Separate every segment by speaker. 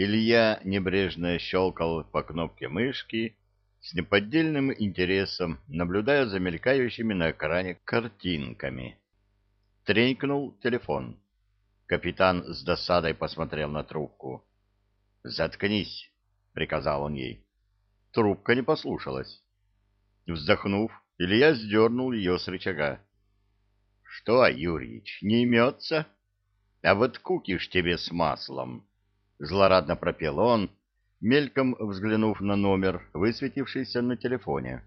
Speaker 1: Илья небрежно щелкал по кнопке мышки, с неподдельным интересом, наблюдая за мелькающими на экране картинками. Тренькнул телефон. Капитан с досадой посмотрел на трубку. «Заткнись», — приказал он ей. Трубка не послушалась. Вздохнув, Илья сдернул ее с рычага. — Что, Юрьич, не имется? А вот кукиш тебе с маслом. Злорадно пропел он, мельком взглянув на номер, высветившийся на телефоне.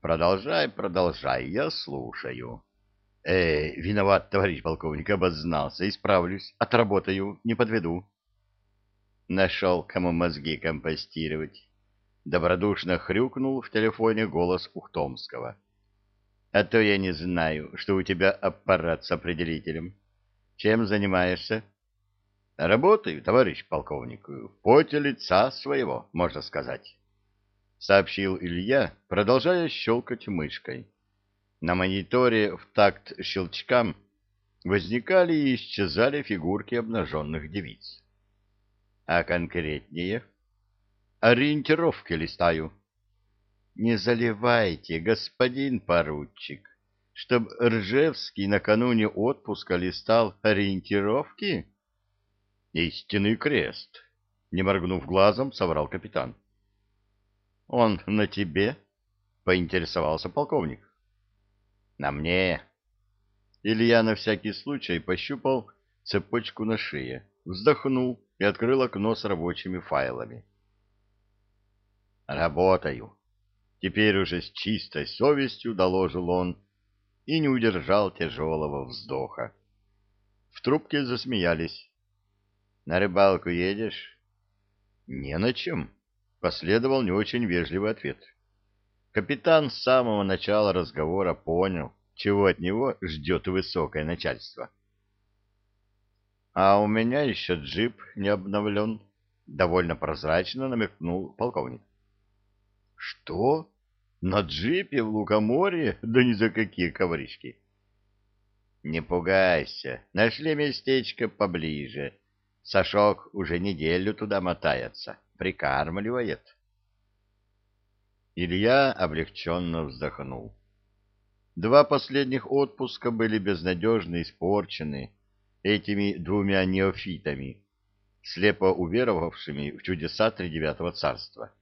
Speaker 1: «Продолжай, продолжай, я слушаю». «Э, виноват, товарищ полковник, обознался, исправлюсь, отработаю, не подведу». Нашел, кому мозги компостировать. Добродушно хрюкнул в телефоне голос Ухтомского. «А то я не знаю, что у тебя аппарат с определителем. Чем занимаешься?» Работаю, товарищ полковник, в поте лица своего, можно сказать, — сообщил Илья, продолжая щелкать мышкой. На мониторе в такт щелчкам возникали и исчезали фигурки обнаженных девиц. А конкретнее? Ориентировки листаю. Не заливайте, господин поручик, чтоб Ржевский накануне отпуска листал ориентировки? Истинный крест, не моргнув глазом, соврал капитан. Он на тебе? поинтересовался полковник. На мне. Илья на всякий случай пощупал цепочку на шее, вздохнул и открыл окно с рабочими файлами. Работаю. Теперь уже с чистой совестью доложил он и не удержал тяжелого вздоха. В трубке засмеялись. На рыбалку едешь? Не на чем, последовал не очень вежливый ответ. Капитан с самого начала разговора понял, чего от него ждет высокое начальство. А у меня еще джип не обновлен, довольно прозрачно намекнул полковник. Что? На джипе в Лукоморье? Да ни за какие ковришки. Не пугайся, нашли местечко поближе Сашок уже неделю туда мотается, прикармливает. Илья облегченно вздохнул. Два последних отпуска были безнадежно испорчены этими двумя неофитами, слепо уверовавшими в чудеса тридевятого царства.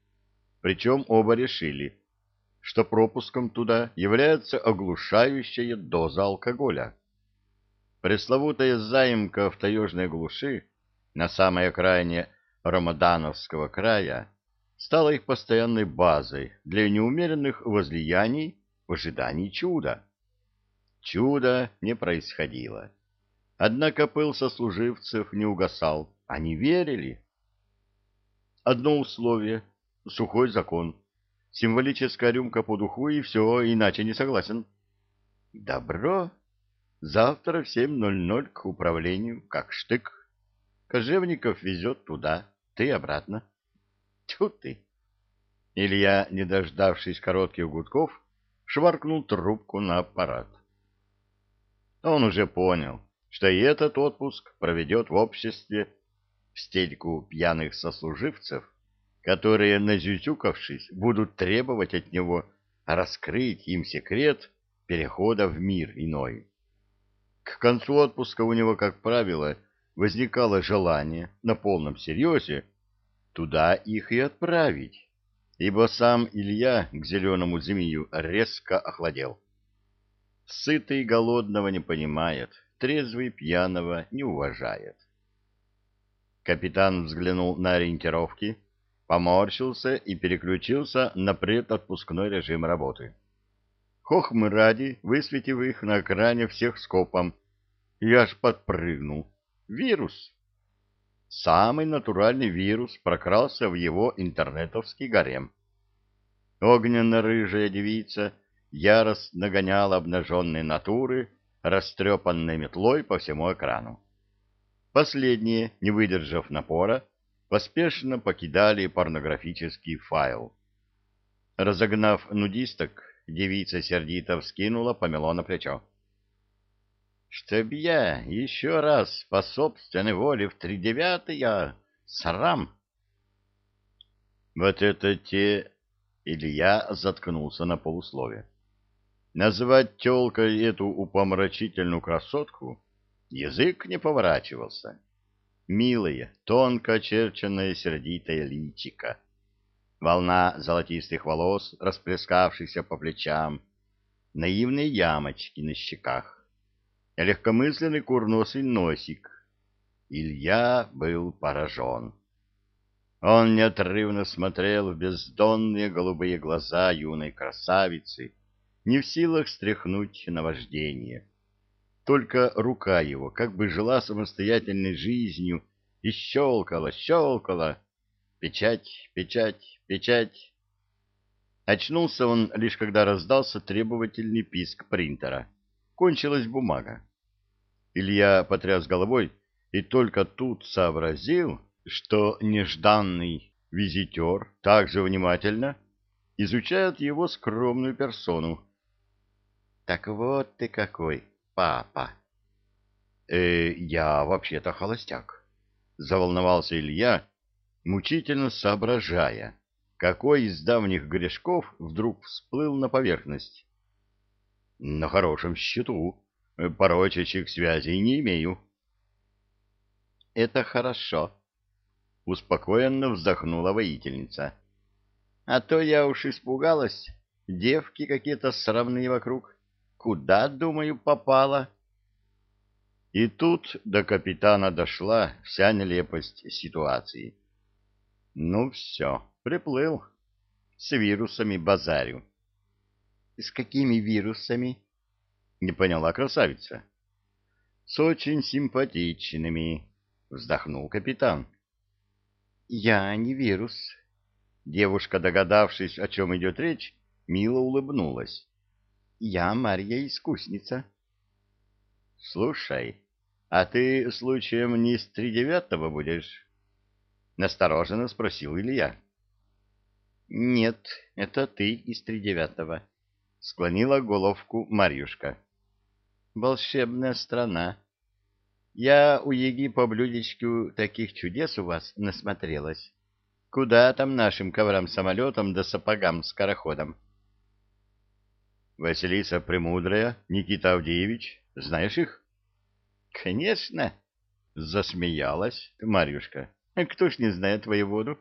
Speaker 1: Причем оба решили, что пропуском туда является оглушающая доза алкоголя. Пресловутая заимка в таежной глуши на самой окраине Рамадановского края стала их постоянной базой для неумеренных возлияний в ожидании чуда. Чуда не происходило. Однако пыл сослуживцев не угасал, они верили. Одно условие — сухой закон. Символическая рюмка по духу и все, иначе не согласен. Добро. Завтра в 7.00 к управлению, как штык. Кожевников везет туда, ты обратно. Тьфу ты! Илья, не дождавшись коротких гудков, шваркнул трубку на аппарат. Он уже понял, что и этот отпуск проведет в обществе в стельку пьяных сослуживцев, которые, назюзюкавшись, будут требовать от него раскрыть им секрет перехода в мир иной. К концу отпуска у него, как правило, возникало желание на полном серьезе туда их и отправить, ибо сам Илья к зеленому змею резко охладел. Сытый голодного не понимает, трезвый пьяного не уважает. Капитан взглянул на ориентировки, поморщился и переключился на предотпускной режим работы. Хохмы ради, высветив их на экране всех скопом, я аж подпрыгнул Вирус. Самый натуральный вирус прокрался в его интернетовский гарем. Огненно-рыжая девица яростно гоняла обнаженные натуры, растрепанной метлой по всему экрану. Последние, не выдержав напора, поспешно покидали порнографический файл. Разогнав нудисток, девица сердито вскинула помело на плечо. Чтоб я еще раз по собственной воле в тридевятый, срам. Вот это те... Илья заткнулся на полуслове. Назвать тёлкой эту упомрачительную красотку язык не поворачивался. Милое, тонко очерченное сердитое личико. Волна золотистых волос, расплескавшихся по плечам, наивные ямочки на щеках легкомысленный курносый носик. Илья был поражен. Он неотрывно смотрел в бездонные голубые глаза юной красавицы, не в силах стряхнуть наваждение. Только рука его как бы жила самостоятельной жизнью и щелкала, щелкала. Печать, печать, печать. Очнулся он лишь когда раздался требовательный писк принтера. Кончилась бумага. Илья потряс головой и только тут сообразил, что нежданный визитер также внимательно изучает его скромную персону. — Так вот ты какой, папа! «Э, — Я вообще-то холостяк, — заволновался Илья, мучительно соображая, какой из давних грешков вдруг всплыл на поверхность. — На хорошем счету, порочащих связей не имею. — Это хорошо, — успокоенно вздохнула воительница. — А то я уж испугалась. Девки какие-то сравные вокруг. Куда, думаю, попала? И тут до капитана дошла вся нелепость ситуации. Ну все, приплыл. С вирусами базарю. — С какими вирусами? — не поняла красавица. — С очень симпатичными, — вздохнул капитан. — Я не вирус. Девушка, догадавшись, о чем идет речь, мило улыбнулась. — Я Марья-искусница. — Слушай, а ты случаем не с тридевятого будешь? — настороженно спросил Илья. — Нет, это ты из тридевятого, — склонила головку Марьюшка. — Волшебная страна. Я у Еги по блюдечку таких чудес у вас насмотрелась. Куда там нашим коврам-самолетам да сапогам-скороходам? — Василиса Премудрая, Никита Авдеевич, знаешь их? — Конечно, — засмеялась Марьюшка. — Кто ж не знает воеводу?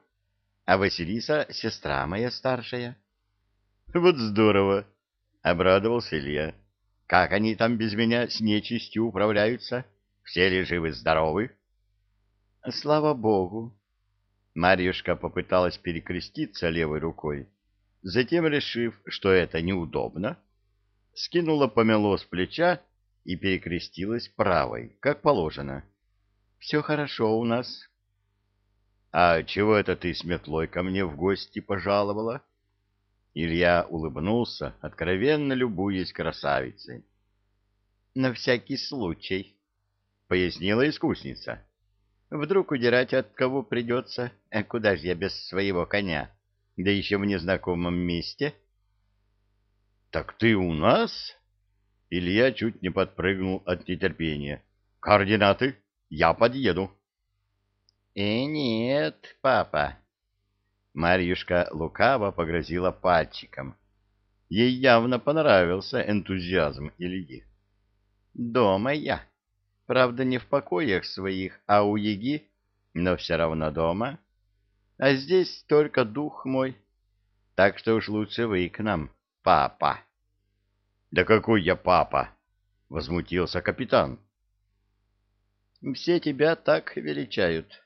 Speaker 1: А Василиса — сестра моя старшая. — Вот здорово, — обрадовался Илья. — Как они там без меня с нечистью управляются? Все ли живы-здоровы? — Слава богу. Марьюшка попыталась перекреститься левой рукой, затем, решив, что это неудобно, скинула помело с плеча и перекрестилась правой, как положено. — Все хорошо у нас. — А чего это ты с метлой ко мне в гости пожаловала? Илья улыбнулся, откровенно любуясь красавицей. — На всякий случай, — пояснила искусница. — Вдруг удирать от кого придется? А куда же я без своего коня? Да еще в незнакомом месте. — Так ты у нас? Илья чуть не подпрыгнул от нетерпения. «Координаты? Я подъеду». «Э, нет, папа». Марьюшка лукаво погрозила пальчиком. Ей явно понравился энтузиазм Ильи. «Дома я. Правда, не в покоях своих, а у Еги, но все равно дома. А здесь только дух мой. Так что уж лучше вы к нам, папа». Да какой я папа? возмутился капитан. Все тебя так величают,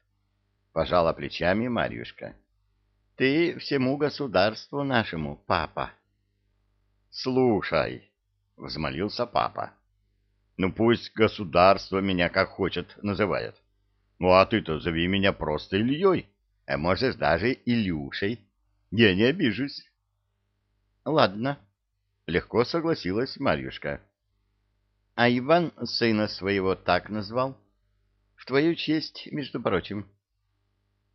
Speaker 1: пожала плечами Марьюшка. Ты всему государству нашему папа. Слушай, взмолился папа. Ну пусть государство меня как хочет называет. Ну а ты-то зови меня просто Ильей, а можешь даже Илюшей. Я не обижусь. Ладно, Легко согласилась Марьюшка. А Иван сына своего так назвал? В твою честь, между прочим.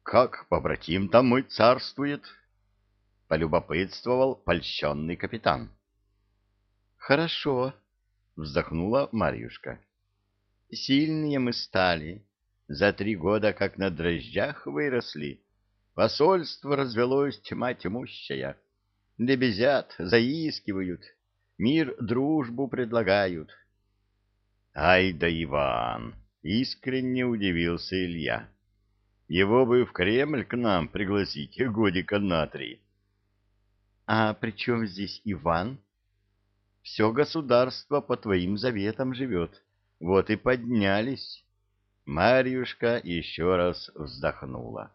Speaker 1: Как побратим там мой царствует? Полюбопытствовал польщенный капитан. Хорошо, вздохнула Марьюшка. сильные мы стали, за три года как на дрожжах выросли. Посольство развелось тьма тьмущая. Лебезят, заискивают, мир дружбу предлагают. Ай да Иван! Искренне удивился Илья. Его бы в Кремль к нам пригласить годика на три. А при чем здесь Иван? Все государство по твоим заветам живет. Вот и поднялись. Марьюшка еще раз вздохнула.